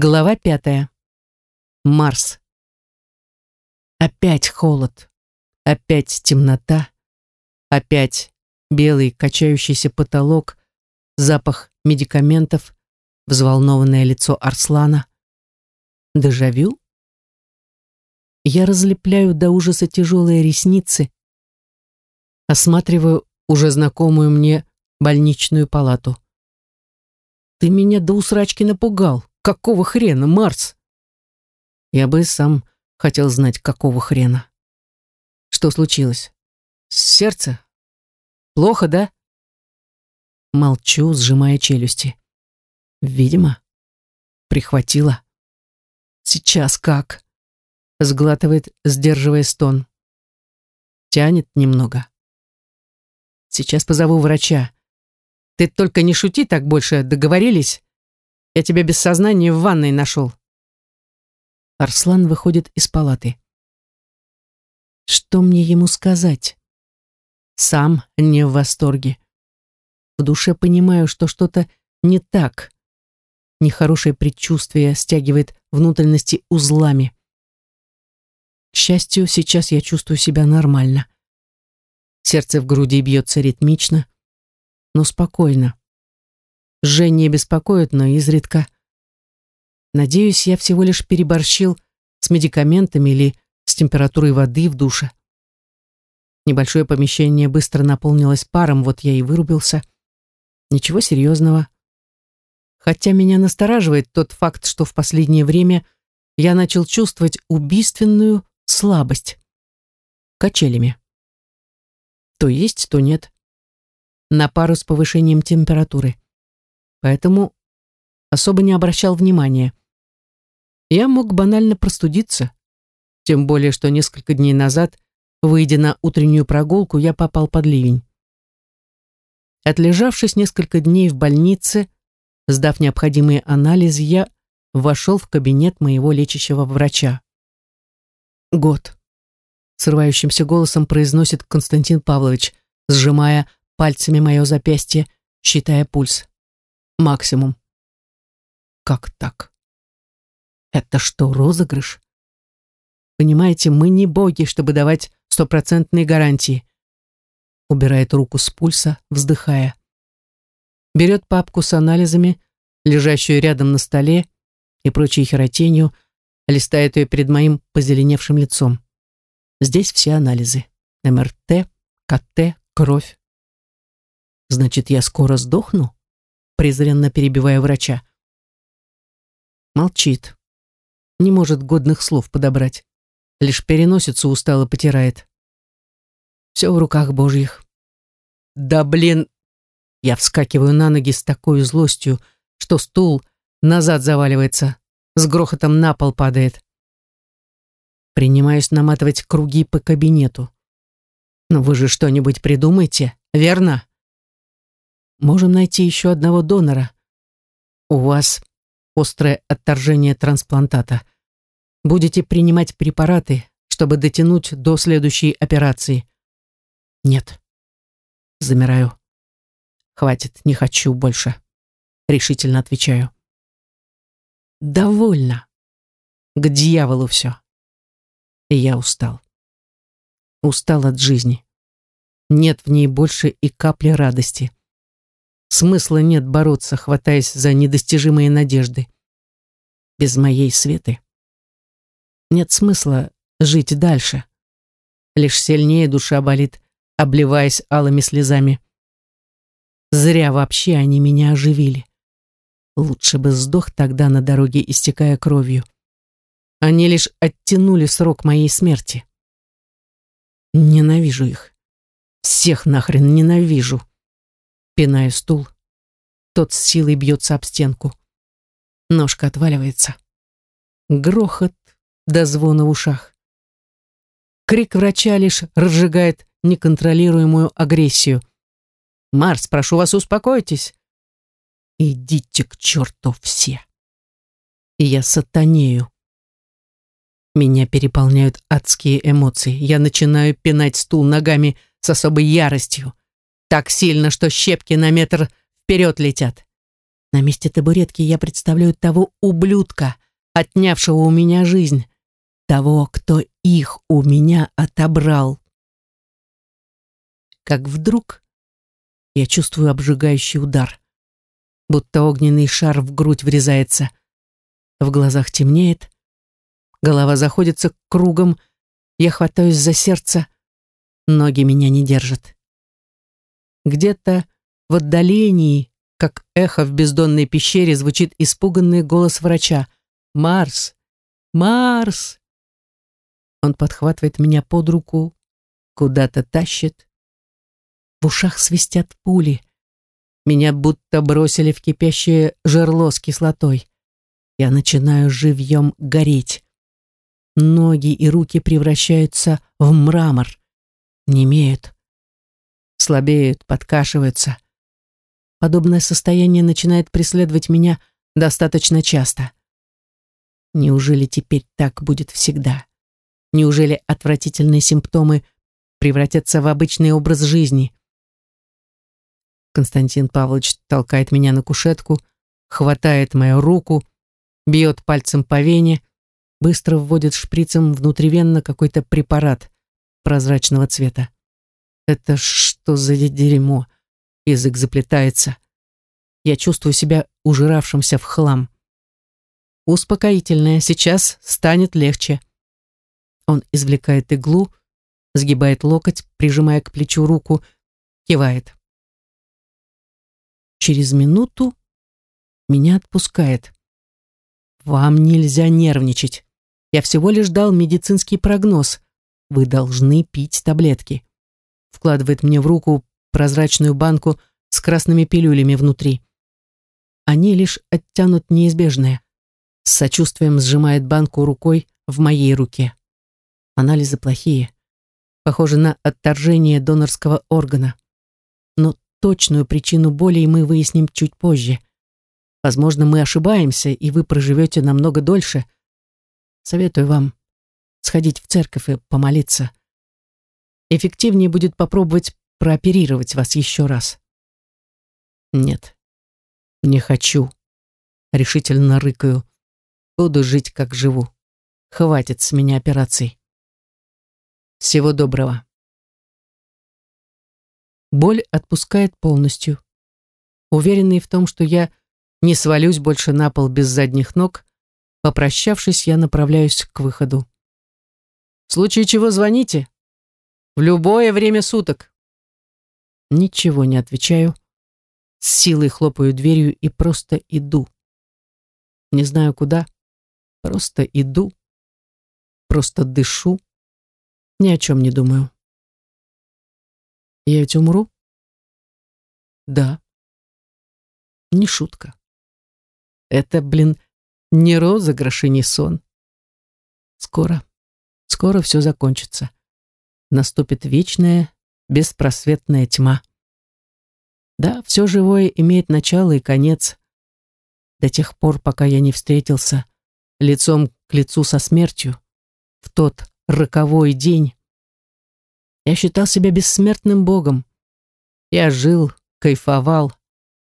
Глава пятая. Марс. Опять холод. Опять темнота. Опять белый качающийся потолок, запах медикаментов, взволнованное лицо Арслана. Дежавю? Я разлепляю до ужаса тяжелые ресницы, осматриваю уже знакомую мне больничную палату. Ты меня до усрачки напугал. Какого хрена, Марс? Я бы сам хотел знать, какого хрена. Что случилось? Сердце? Плохо, да? Молчу, сжимая челюсти. Видимо, прихватило. Сейчас как? Сглатывает, сдерживая стон. Тянет немного. Сейчас позову врача. Ты только не шути так больше, договорились? Я тебя без сознания в ванной нашел. Арслан выходит из палаты. Что мне ему сказать? Сам не в восторге. В душе понимаю, что что-то не так. Нехорошее предчувствие стягивает внутренности узлами. К счастью, сейчас я чувствую себя нормально. Сердце в груди бьется ритмично, но спокойно. Жжение беспокоит, но изредка. Надеюсь, я всего лишь переборщил с медикаментами или с температурой воды в душе. Небольшое помещение быстро наполнилось паром, вот я и вырубился. Ничего серьезного. Хотя меня настораживает тот факт, что в последнее время я начал чувствовать убийственную слабость. Качелями то есть, то нет. На пару с повышением температуры. Поэтому особо не обращал внимания. Я мог банально простудиться. Тем более, что несколько дней назад, выйдя на утреннюю прогулку, я попал под ливень. Отлежавшись несколько дней в больнице, сдав необходимые анализы, я вошел в кабинет моего лечащего врача. Год срывающимся голосом произносит Константин Павлович, сжимая пальцами мое запястье, считая пульс. Максимум. Как так? Это что, розыгрыш? Понимаете, мы не боги, чтобы давать стопроцентные гарантии. Убирает руку с пульса, вздыхая. Берет папку с анализами, лежащую рядом на столе, и прочей херотенью, листает ее перед моим позеленевшим лицом. Здесь все анализы. МРТ, КТ, кровь. Значит, я скоро сдохну? Презренно перебивая врача. Молчит. Не может годных слов подобрать. Лишь переносицу устало потирает. Все в руках божьих. Да блин! Я вскакиваю на ноги с такой злостью, что стул назад заваливается, с грохотом на пол падает. Принимаюсь наматывать круги по кабинету. Но вы же что-нибудь придумаете, верно? Можем найти еще одного донора. У вас острое отторжение трансплантата. Будете принимать препараты, чтобы дотянуть до следующей операции. Нет. Замираю. Хватит, не хочу больше. Решительно отвечаю. Довольно. К дьяволу все я устал. Устал от жизни. Нет в ней больше и капли радости. Смысла нет бороться, хватаясь за недостижимые надежды. Без моей Светы. Нет смысла жить дальше. Лишь сильнее душа болит, обливаясь алыми слезами. Зря вообще они меня оживили. Лучше бы сдох тогда на дороге, истекая кровью. Они лишь оттянули срок моей смерти. Ненавижу их. Всех нахрен ненавижу. Пинаю стул. Тот с силой бьется об стенку. Ножка отваливается. Грохот до звона в ушах. Крик врача лишь разжигает неконтролируемую агрессию. «Марс, прошу вас, успокойтесь!» «Идите к черту все!» Я сатанею. Меня переполняют адские эмоции. Я начинаю пинать стул ногами с особой яростью. Так сильно, что щепки на метр вперед летят. На месте табуретки я представляю того ублюдка, отнявшего у меня жизнь, того, кто их у меня отобрал. Как вдруг я чувствую обжигающий удар, будто огненный шар в грудь врезается. В глазах темнеет, голова заходится кругом, я хватаюсь за сердце, ноги меня не держат. Где-то в отдалении, как эхо в бездонной пещере, звучит испуганный голос врача. «Марс! Марс!» Он подхватывает меня под руку, куда-то тащит. В ушах свистят пули. Меня будто бросили в кипящее жерло с кислотой. Я начинаю живьем гореть. Ноги и руки превращаются в мрамор. Немеют. Слабеют, подкашиваются. Подобное состояние начинает преследовать меня достаточно часто. Неужели теперь так будет всегда? Неужели отвратительные симптомы превратятся в обычный образ жизни? Константин Павлович толкает меня на кушетку, хватает мою руку, бьет пальцем по вене, быстро вводит шприцем внутривенно какой-то препарат прозрачного цвета. Это что за дерьмо? Язык заплетается. Я чувствую себя ужиравшимся в хлам. Успокоительное, сейчас станет легче. Он извлекает иглу, сгибает локоть, прижимая к плечу руку, кивает. Через минуту меня отпускает. Вам нельзя нервничать. Я всего лишь дал медицинский прогноз. Вы должны пить таблетки. Вкладывает мне в руку прозрачную банку с красными пилюлями внутри. Они лишь оттянут неизбежное. С сочувствием сжимает банку рукой в моей руке. Анализы плохие. Похоже на отторжение донорского органа. Но точную причину боли мы выясним чуть позже. Возможно, мы ошибаемся, и вы проживете намного дольше – Советую вам сходить в церковь и помолиться. Эффективнее будет попробовать прооперировать вас еще раз. Нет, не хочу. Решительно рыкаю. Буду жить, как живу. Хватит с меня операций. Всего доброго. Боль отпускает полностью. Уверенный в том, что я не свалюсь больше на пол без задних ног, Попрощавшись, я направляюсь к выходу. «В случае чего звоните. В любое время суток». Ничего не отвечаю. С силой хлопаю дверью и просто иду. Не знаю куда. Просто иду. Просто дышу. Ни о чем не думаю. Я ведь умру? Да. Не шутка. Это, блин, ни розыгрыш и ни сон. Скоро, скоро все закончится. Наступит вечная, беспросветная тьма. Да, все живое имеет начало и конец. До тех пор, пока я не встретился лицом к лицу со смертью, в тот роковой день. Я считал себя бессмертным богом. Я жил, кайфовал,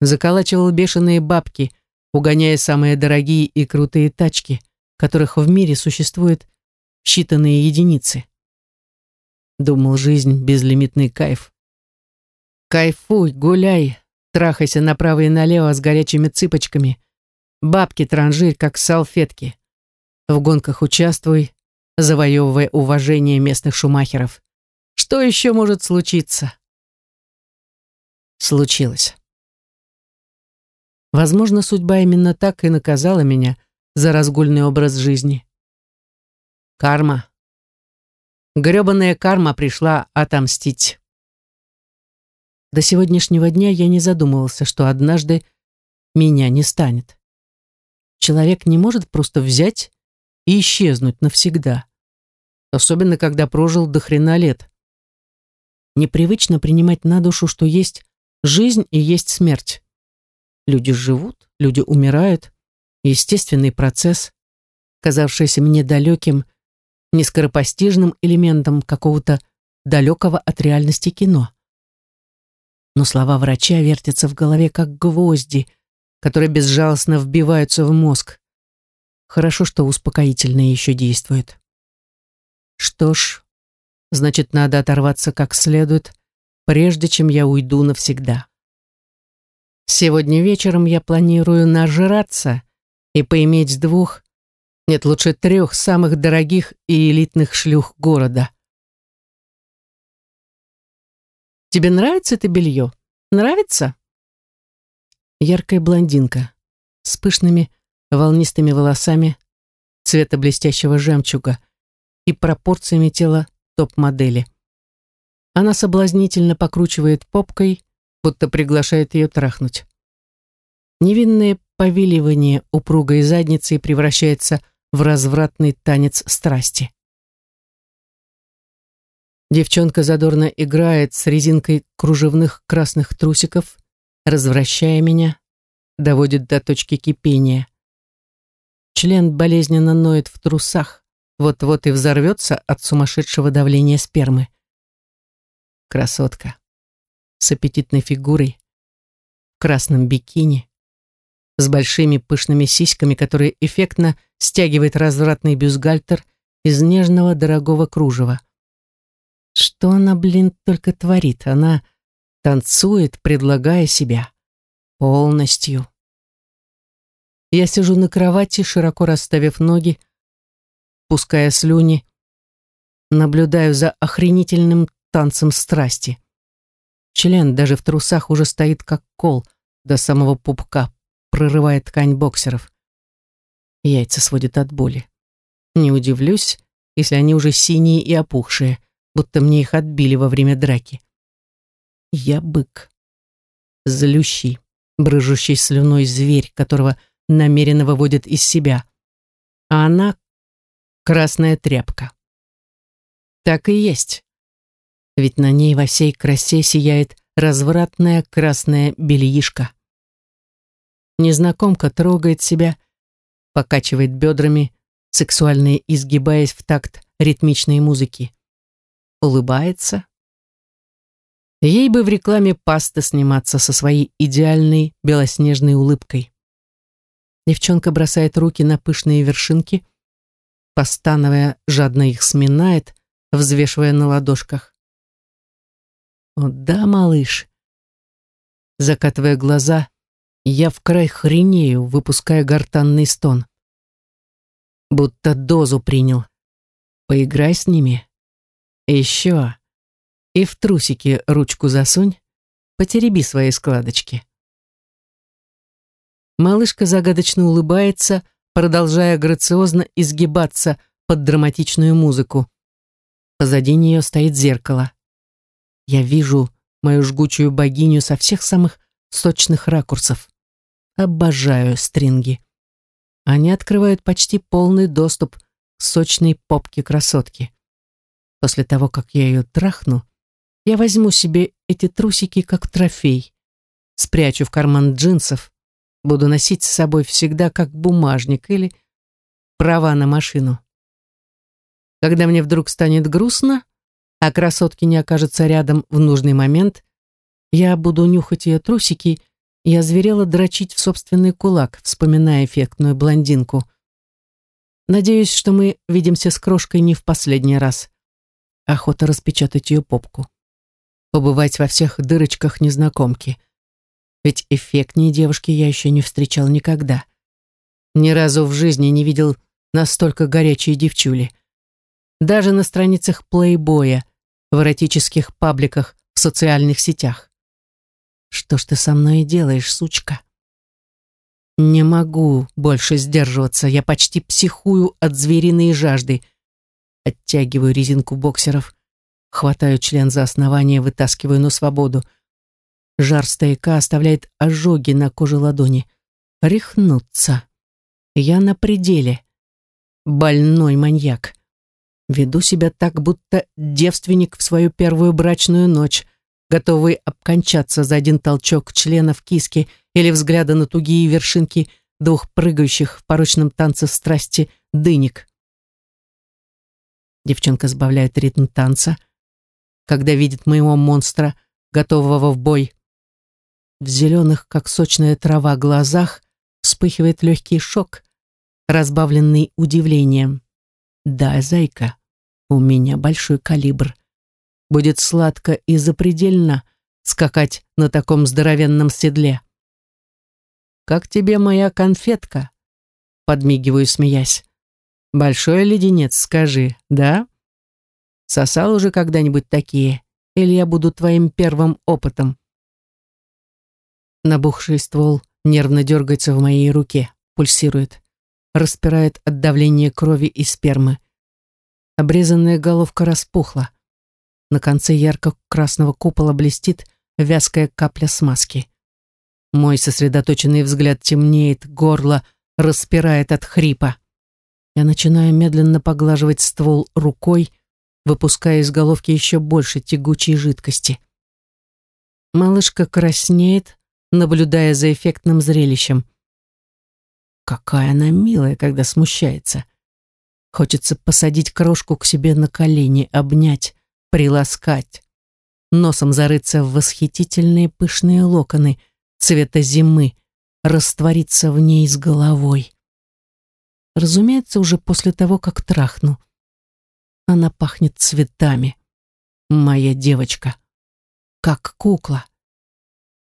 заколачивал бешеные бабки — угоняя самые дорогие и крутые тачки, которых в мире существует считанные единицы. Думал, жизнь — безлимитный кайф. Кайфуй, гуляй, трахайся направо и налево с горячими цыпочками. Бабки транжирь, как салфетки. В гонках участвуй, завоевывая уважение местных шумахеров. Что еще может случиться? Случилось. Возможно, судьба именно так и наказала меня за разгульный образ жизни. Карма. Грёбаная карма пришла отомстить. До сегодняшнего дня я не задумывался, что однажды меня не станет. Человек не может просто взять и исчезнуть навсегда. Особенно, когда прожил до хрена лет. Непривычно принимать на душу, что есть жизнь и есть смерть. Люди живут, люди умирают. Естественный процесс, казавшийся мне далеким, нескоропостижным элементом какого-то далекого от реальности кино. Но слова врача вертятся в голове, как гвозди, которые безжалостно вбиваются в мозг. Хорошо, что успокоительное еще действует. Что ж, значит, надо оторваться как следует, прежде чем я уйду навсегда. Сегодня вечером я планирую нажраться и поиметь двух, нет, лучше трех самых дорогих и элитных шлюх города. Тебе нравится это белье? Нравится? Яркая блондинка с пышными волнистыми волосами цвета блестящего жемчуга и пропорциями тела топ-модели. Она соблазнительно покручивает попкой, будто приглашает ее трахнуть. Невинное повиливание упругой задницы превращается в развратный танец страсти. Девчонка задорно играет с резинкой кружевных красных трусиков, развращая меня, доводит до точки кипения. Член болезненно ноет в трусах, вот-вот и взорвется от сумасшедшего давления спермы. Красотка. С аппетитной фигурой, в красном бикини, с большими пышными сиськами, которые эффектно стягивает развратный бюстгальтер из нежного дорогого кружева. Что она, блин, только творит? Она танцует, предлагая себя. Полностью. Я сижу на кровати, широко расставив ноги, пуская слюни, наблюдаю за охренительным танцем страсти. Член даже в трусах уже стоит как кол до самого пупка, прорывая ткань боксеров. Яйца сводят от боли. Не удивлюсь, если они уже синие и опухшие, будто мне их отбили во время драки. Я бык. Злющий, брыжущий слюной зверь, которого намеренно выводит из себя. А она — красная тряпка. Так и есть. Ведь на ней во всей красе сияет развратная красная бельишка. Незнакомка трогает себя, покачивает бедрами, сексуально изгибаясь в такт ритмичной музыки. Улыбается. Ей бы в рекламе пасты сниматься со своей идеальной белоснежной улыбкой. Девчонка бросает руки на пышные вершинки, постановая, жадно их сминает, взвешивая на ладошках. «О да, малыш!» Закатывая глаза, я в край хренею, выпуская гортанный стон. Будто дозу принял. Поиграй с ними. Еще. И в трусики ручку засунь, потереби свои складочки. Малышка загадочно улыбается, продолжая грациозно изгибаться под драматичную музыку. Позади нее стоит зеркало. Я вижу мою жгучую богиню со всех самых сочных ракурсов. Обожаю стринги. Они открывают почти полный доступ к сочной попке красотки. После того, как я ее трахну, я возьму себе эти трусики как трофей, спрячу в карман джинсов, буду носить с собой всегда как бумажник или права на машину. Когда мне вдруг станет грустно, а красотки не окажется рядом в нужный момент, я буду нюхать ее трусики и озверела дрочить в собственный кулак, вспоминая эффектную блондинку. Надеюсь, что мы видимся с крошкой не в последний раз. Охота распечатать ее попку. Побывать во всех дырочках незнакомки. Ведь эффектнее девушки я еще не встречал никогда. Ни разу в жизни не видел настолько горячие девчули. Даже на страницах плейбоя, в эротических пабликах, в социальных сетях. Что ж ты со мной делаешь, сучка? Не могу больше сдерживаться. Я почти психую от звериной жажды. Оттягиваю резинку боксеров, хватаю член за основание, вытаскиваю на свободу. Жар стояка оставляет ожоги на коже ладони. Рехнуться. Я на пределе. Больной маньяк. Веду себя так, будто девственник в свою первую брачную ночь готовый обкончаться за один толчок членов киски или взгляда на тугие вершинки двух прыгающих в порочном танце страсти дынек. Девчонка сбавляет ритм танца, когда видит моего монстра, готового в бой. В зеленых, как сочная трава, глазах вспыхивает легкий шок, разбавленный удивлением. «Да, зайка, у меня большой калибр. Будет сладко и запредельно скакать на таком здоровенном седле». «Как тебе моя конфетка?» Подмигиваю, смеясь. «Большой леденец, скажи, да?» Сосал уже когда-нибудь такие? Или я буду твоим первым опытом?» Набухший ствол нервно дергается в моей руке, пульсирует, распирает от давления крови и спермы. Обрезанная головка распухла. На конце ярко-красного купола блестит вязкая капля смазки. Мой сосредоточенный взгляд темнеет, горло распирает от хрипа. Я начинаю медленно поглаживать ствол рукой, выпуская из головки еще больше тягучей жидкости. Малышка краснеет, наблюдая за эффектным зрелищем. Какая она милая, когда смущается. Хочется посадить крошку к себе на колени, обнять, приласкать, носом зарыться в восхитительные пышные локоны цвета зимы, раствориться в ней с головой. Разумеется, уже после того, как трахну. Она пахнет цветами. Моя девочка. Как кукла.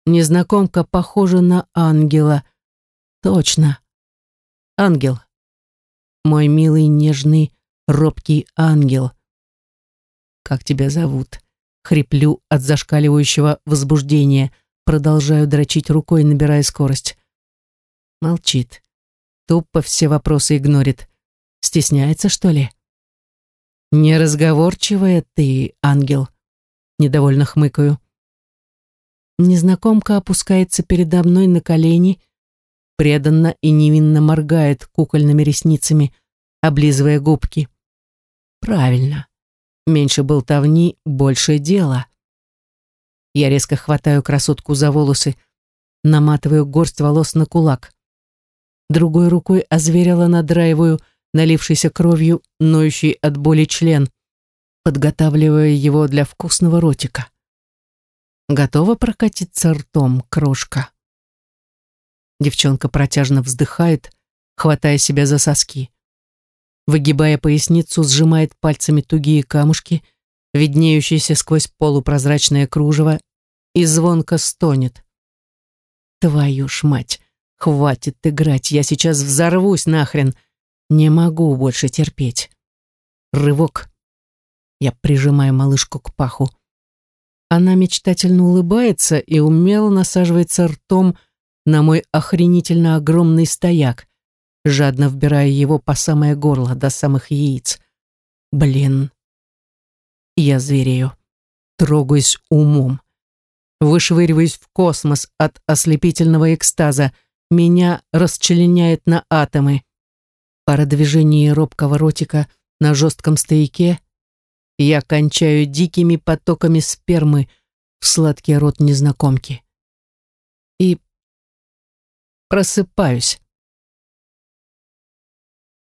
Незнакомка похожа на ангела. Точно. Ангел. Мой милый, нежный, робкий ангел. Как тебя зовут? Хриплю от зашкаливающего возбуждения. Продолжаю дрочить рукой, набирая скорость. Молчит. Тупо все вопросы игнорит. Стесняется, что ли? «Неразговорчивая ты, ангел», — недовольно хмыкаю. Незнакомка опускается передо мной на колени, преданно и невинно моргает кукольными ресницами, облизывая губки. «Правильно. Меньше болтовни, больше дела». Я резко хватаю красотку за волосы, наматываю горсть волос на кулак. Другой рукой озверела надраиваю налившийся кровью, ноющий от боли член, подготавливая его для вкусного ротика. Готова прокатиться ртом, крошка? Девчонка протяжно вздыхает, хватая себя за соски. Выгибая поясницу, сжимает пальцами тугие камушки, виднеющиеся сквозь полупрозрачное кружево, и звонко стонет. «Твою ж мать! Хватит играть, я сейчас взорвусь нахрен!» Не могу больше терпеть. Рывок. Я прижимаю малышку к паху. Она мечтательно улыбается и умело насаживается ртом на мой охренительно огромный стояк, жадно вбирая его по самое горло до самых яиц. Блин. Я зверею. Трогаюсь умом. Вышвыриваюсь в космос от ослепительного экстаза. Меня расчленяет на атомы. Пара движений робкого ротика на жестком стояке. Я кончаю дикими потоками спермы в сладкий рот незнакомки. И просыпаюсь.